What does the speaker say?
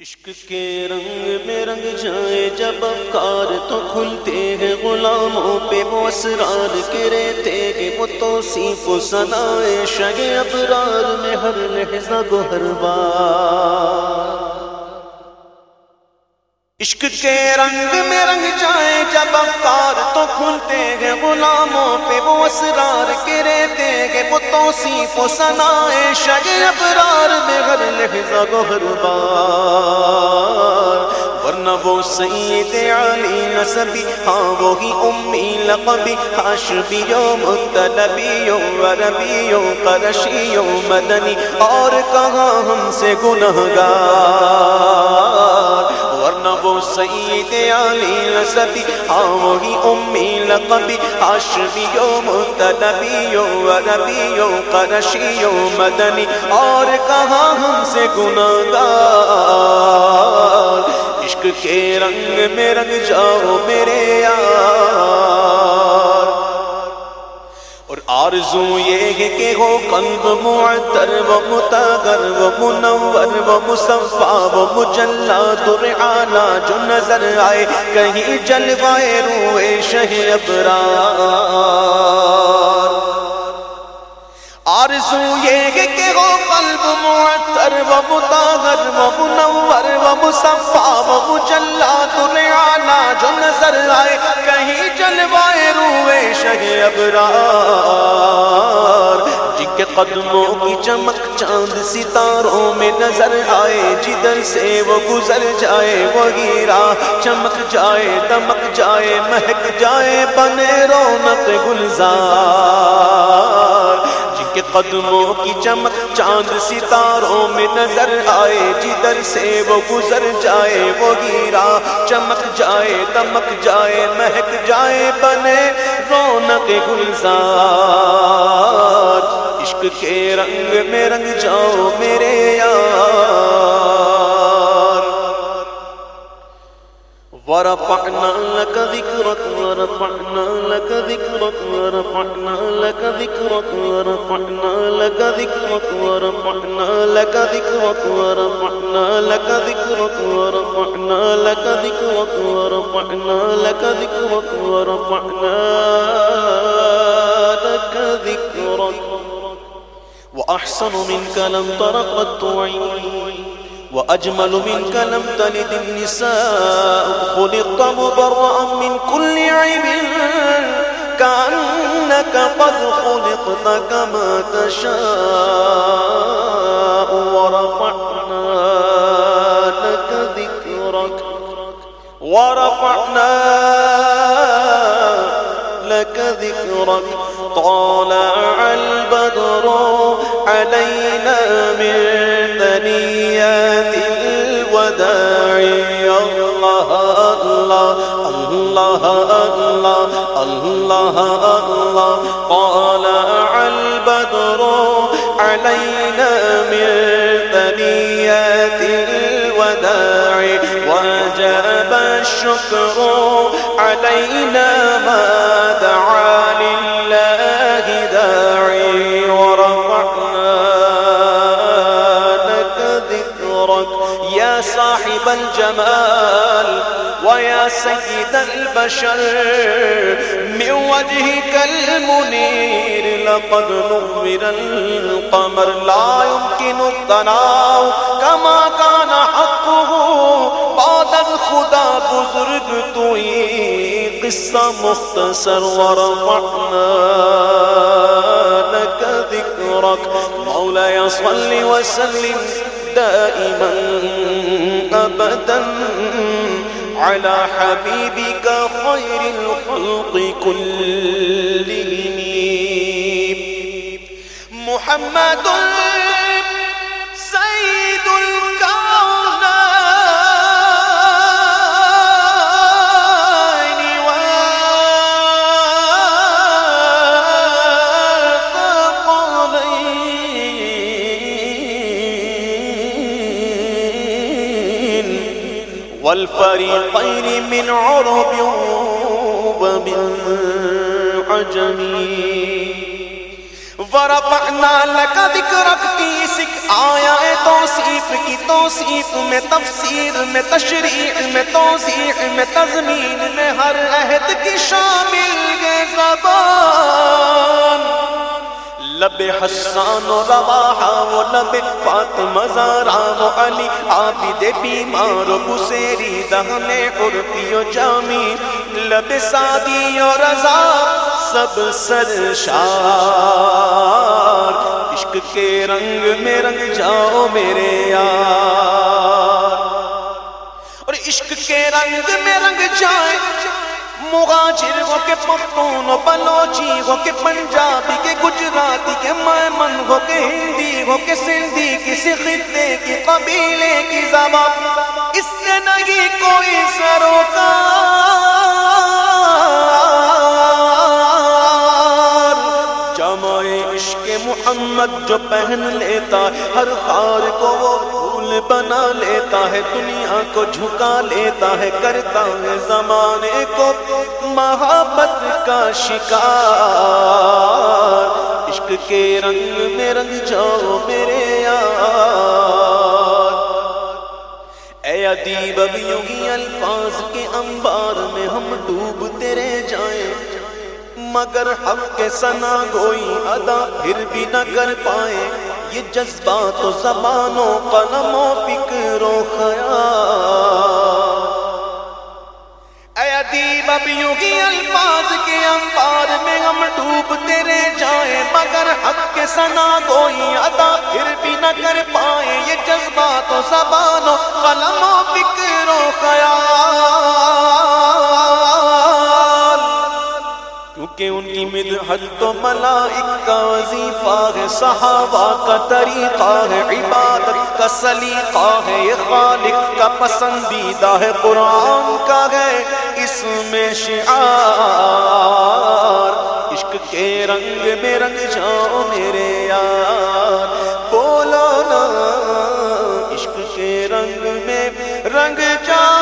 عشق کے رنگ میں رنگ جائے جب افکار تو کھلتے ہیں غلاموں پہ، وہ اسرار کے رہتے ہیں، وہ توصیف و سنائے شگ ابرار میں ہر لحظہ ہر بار۔ عشق کے رنگ میں رنگ جائے جب افکار تو کھلتے ہیں غلاموں پہ، وہ اسرار کے رہتے ہیں، وہ توصیف و سنائے شگ ابرار میں ہر لحظہ کو ہر بار ورنہ وہ سید علی نصبی ہاں وہی امی لقبی حاشبیوں مطلبیوں وربیوں قرشیوں مدنی، اور کہاں ہم سے گنہگار؟ ورنہ وہ سید علی نصبی آوہی امی لقبی عاشقیو متنبیو وربیوں قرشیو مدنی، اور کہاں ہم سے گناہگار عشق کے رنگ میں رنگ جاؤ میرے یار آرزو یہ ہے کہ ہو قلب معطر و متغر و منور و مصفا و مجلہ درعانا جو نظر آئے، کہیں جلوائے روئے شہ ابرار۔ آرزو یہ ہے کہ ہو قلب معطر و متغر و منور و مصفا و مجلہ درعانا جو نظر آئے، کہیں جلوائے روئے شہ ابرار۔ قدموں کی چمک چاند ستاروں میں نظر آئے جدھر سے وہ گزر جائے وہ ہیرا چمک جائے، دمک جائے، مہک جائے، بنے رونق گلزار۔ جن کے قدموں کی چمک چاند ستاروں میں نظر آئے جدھر سے وہ گزر جائے وہ ہیرا چمک جائے، دمک جائے، مہک جائے، بنے رونق گلزار۔ عشق کے رنگ میں رنگ جاؤ میرے یار۔ ورفعنا لك ذكرك، ورفعنا لك ذكرك، ورفعنا لك ذكرك، ورفعنا لك ذكرك، ورفعنا لك ذكرك، ورفعنا لك ذكرك، ورفعنا لك ذكرك، ورفعنا لك ذكرك، ورفعنا لك ذكرك۔ وأحسن منك لم تر قط وأجمل منك لم تلد النساء خلقت مبرأ من كل عيب كأنك قد خلقت كما تشاء ورفعنا لك ذكرك ورفعنا لك ذكرك طالع اللہ اللہ اللہ اللہ اللہ اللہ قال البدر علينا من ثنيات الوداع وجب الشكر علينا ما ذكرك يا صاحب الجمال ويا سيد البشر، من وجهك المنير، لقد نور القمر، لا يمكن الثناء، كما كان حقه، بعد الخدا بزرگ توئی قصہ مختصر، ورفعنا لك ذكرك. مولاي صل وسلم دائما أبدا على حبيبك خير الخلق كلهم. محمد سيد الكونين والفريقين من عرب ومن عجم. ورفعنا لك ذكرك کی آیا ہے توصیف کی توصیف میں، تفسیر میں، تشریح میں، توضیح میں تزمین میں ہر عہد کی شامل گے زبان. لب حسان و رواحہ و لب فاطمہ زارا و علی، عابد بیمار و بسیری، دہن عرفی و جامی، لب سادی و رضا، سب سرشار۔ عشق کے رنگ میں رنگ جاؤ میرے یار۔ اور عشق کے رنگ میں رنگ جائے۔ مغاجر ہو کے پختون و بلوچی ہو کے پنجابی کے گجراتی کے میمن ہو کے ہندی ہو کے سندھی کسی خطے کی قبیلے کی زبان۔ اس سے نہیں کوئی سروکار جمع عشق محمد جو پہن لیتا، ہر خار کو وہ بنا لیتا ہے، دنیا کو جھکا لیتا ہے، کرتا ہے زمانے کو محبت کا شکار۔ عشق کے رنگ میں رنگ جاؤ میرے یار۔ اے ادیب، اب یوگی الفاظ کے انبار میں ہم ڈوبتے رہ جائیں۔ مگر حق کے سنا گوئی ادا پھر بھی نہ کر پائے یہ جذبات و زبان و قلم و فکر و خیال۔ اے ادیب، اب یوگی الفاظ کے انبار میں ہم ڈوبتے رہ جائیں، مگر حق کے سنا گوئی ادا پھر بھی نہ کر پائے یہ جذبات و زبان و قلم و فکر و خیال۔ کیونکہ ان کی مدحت تو ملائک کا وظیفہ ہے، صحابہ کا طریقہ ہے، عبادت کا سلیقہ ہے، یہ خالق کا پسندیدہ ہے، قرآن کا ہے، اس میں شعار، عشق کے رنگ میں رنگ جاؤ میرے یار بولو نا، عشق کے رنگ میں رنگ جاؤ